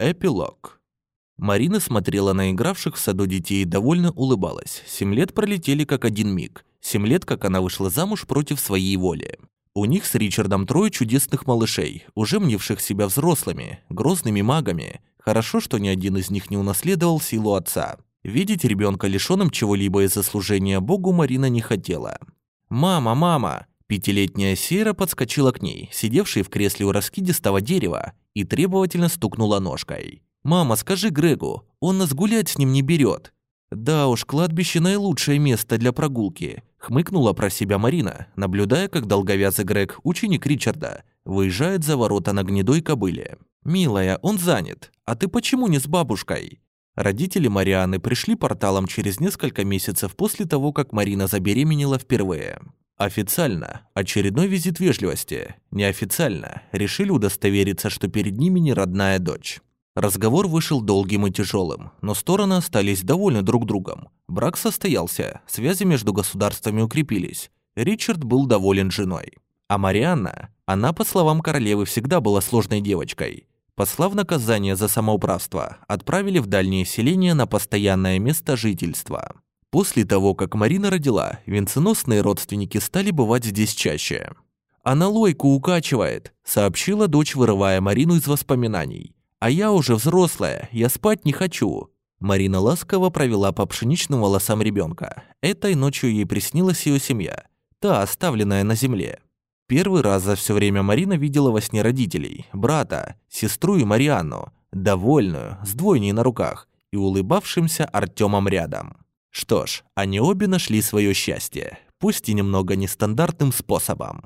Эпилог. Марина смотрела на игравших в саду детей и довольно улыбалась. Семь лет пролетели как один миг. Семь лет, как она вышла замуж против своей воли. У них с Ричардом трое чудесных малышей, уже мнивших себя взрослыми, грозными магами. Хорошо, что ни один из них не унаследовал силу отца. Видеть ребенка лишенным чего-либо из-за служения Богу Марина не хотела. «Мама, мама!» Пятилетняя Сера подскочила к ней, сидевшей в кресле у раскидистого дерева, и требовательно стукнула ножкой. «Мама, скажи Грегу, он нас гулять с ним не берет. «Да уж, кладбище – наилучшее место для прогулки», – хмыкнула про себя Марина, наблюдая, как долговязый Грег, ученик Ричарда, выезжает за ворота на гнедой кобыле. «Милая, он занят. А ты почему не с бабушкой?» Родители Марианы пришли порталом через несколько месяцев после того, как Марина забеременела впервые. Официально – очередной визит вежливости. Неофициально – решили удостовериться, что перед ними не родная дочь. Разговор вышел долгим и тяжелым, но стороны остались довольны друг другом. Брак состоялся, связи между государствами укрепились. Ричард был доволен женой. А Марианна, она, по словам королевы, всегда была сложной девочкой. Посла в наказание за самоуправство отправили в дальнее селение на постоянное место жительства. После того, как Марина родила, венценосные родственники стали бывать здесь чаще. «Она лойку укачивает», — сообщила дочь, вырывая Марину из воспоминаний. «А я уже взрослая, я спать не хочу». Марина ласково провела по пшеничным волосам ребенка. Этой ночью ей приснилась ее семья, та, оставленная на земле. Первый раз за все время Марина видела во сне родителей, брата, сестру и Марианну, довольную, с двойней на руках и улыбавшимся Артемом рядом. Что ж, они обе нашли свое счастье, пусть и немного нестандартным способом.